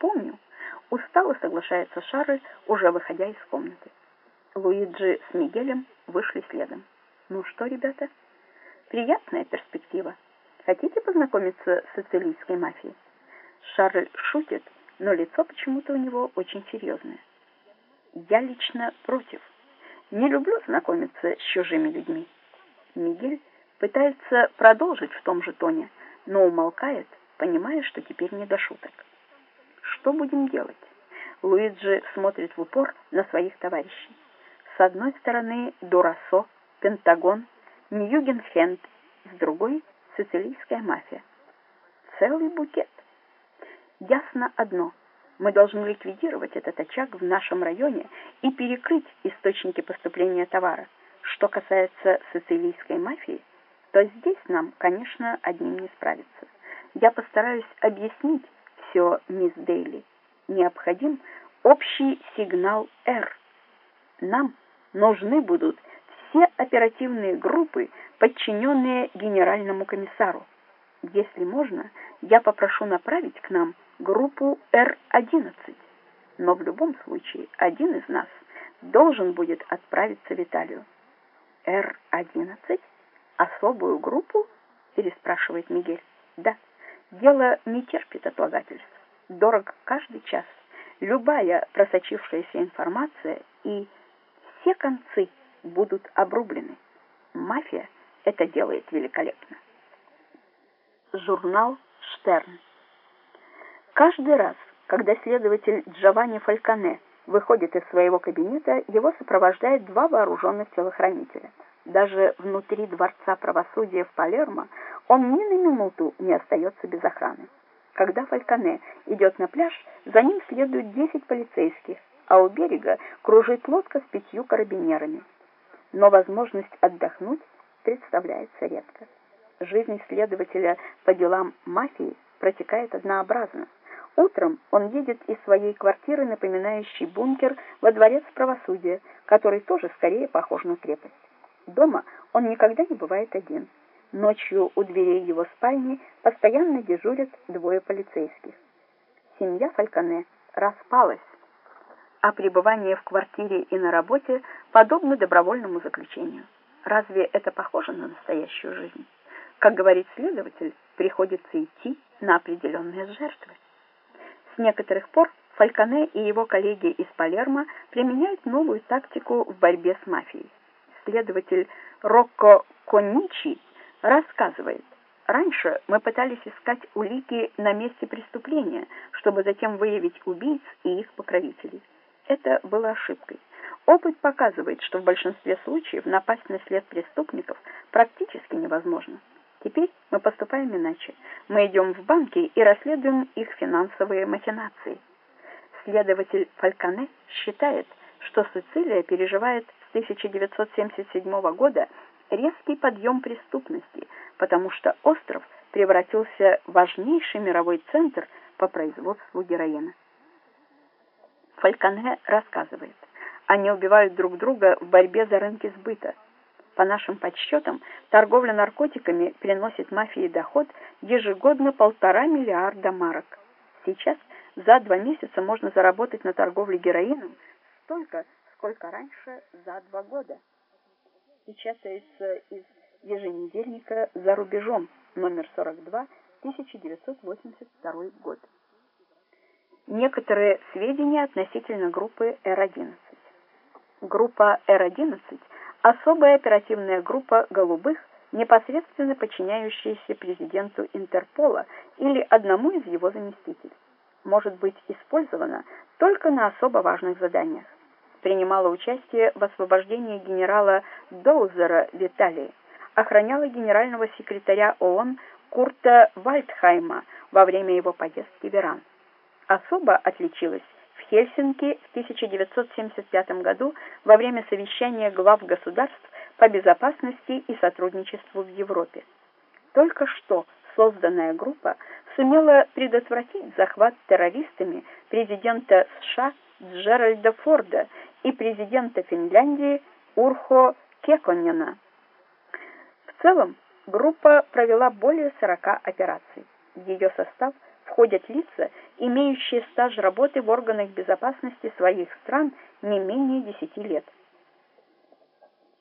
помню. Устало соглашается Шарль, уже выходя из комнаты. Луиджи с Мигелем вышли следом. Ну что, ребята? Приятная перспектива. Хотите познакомиться с сицилийской мафией? Шарль шутит, но лицо почему-то у него очень серьезное. Я лично против. Не люблю знакомиться с чужими людьми. Мигель пытается продолжить в том же тоне, но умолкает, понимая, что теперь не до шуток. Что будем делать? Луиджи смотрит в упор на своих товарищей. С одной стороны Дурасо, Пентагон, Ньюгенхенд, с другой — сицилийская мафия. Целый букет. Ясно одно — мы должны ликвидировать этот очаг в нашем районе и перекрыть источники поступления товара. Что касается сицилийской мафии, то здесь нам, конечно, одним не справиться. Я постараюсь объяснить все, мисс Дейли. Необходим общий сигнал «Р». Нам нужны будут все оперативные группы, подчиненные генеральному комиссару. Если можно, я попрошу направить к нам группу Р-11. Но в любом случае один из нас должен будет отправиться в Италию. Р-11? Особую группу? переспрашивает Мигель. Да, дело не терпит отлагательств. Дорог каждый час. Любая просочившаяся информация и все концы будут обрублены. Мафия это делает великолепно. Журнал «Штерн». Каждый раз, когда следователь Джованни Фальконе выходит из своего кабинета, его сопровождает два вооруженных телохранителя. Даже внутри Дворца правосудия в Палермо он ни на минуту не остается без охраны. Когда Фальконе идет на пляж, за ним следуют 10 полицейских, а у берега кружит лодка с пятью карабинерами. Но возможность отдохнуть представляется редко. Жизнь следователя по делам мафии протекает однообразно. Утром он едет из своей квартиры, напоминающей бункер, во дворец правосудия, который тоже скорее похож на крепость. Дома он никогда не бывает один. Ночью у дверей его спальни постоянно дежурят двое полицейских. Семья Фальконе распалась а пребывание в квартире и на работе подобно добровольному заключению. Разве это похоже на настоящую жизнь? Как говорит следователь, приходится идти на определенные жертвы. С некоторых пор Фальконе и его коллеги из Палермо применяют новую тактику в борьбе с мафией. Следователь Рокко Конничи рассказывает, Раньше мы пытались искать улики на месте преступления, чтобы затем выявить убийц и их покровителей это было ошибкой. Опыт показывает, что в большинстве случаев напасть на след преступников практически невозможно. Теперь мы поступаем иначе. Мы идем в банки и расследуем их финансовые махинации. Следователь Фальконе считает, что Сицилия переживает с 1977 года резкий подъем преступности, потому что остров превратился в важнейший мировой центр по производству героина. Фальконе рассказывает, они убивают друг друга в борьбе за рынки сбыта. По нашим подсчетам, торговля наркотиками приносит мафии доход ежегодно полтора миллиарда марок. Сейчас за два месяца можно заработать на торговле героином столько, сколько раньше за два года. Печатается из еженедельника «За рубежом» номер 42, 1982 год некоторые сведения относительно группы Р-11. Группа Р-11 – особая оперативная группа «Голубых», непосредственно подчиняющаяся президенту Интерпола или одному из его заместителей. Может быть использована только на особо важных заданиях. Принимала участие в освобождении генерала Доузера в Италии, охраняла генерального секретаря ООН Курта Вальдхайма во время его поездки в Иран особо отличилась в Хельсинки в 1975 году во время совещания глав государств по безопасности и сотрудничеству в Европе. Только что созданная группа сумела предотвратить захват террористами президента США Джеральда Форда и президента Финляндии Урхо Кеконена. В целом группа провела более 40 операций. Ее состав – входят лица, имеющие стаж работы в органах безопасности своих стран не менее 10 лет.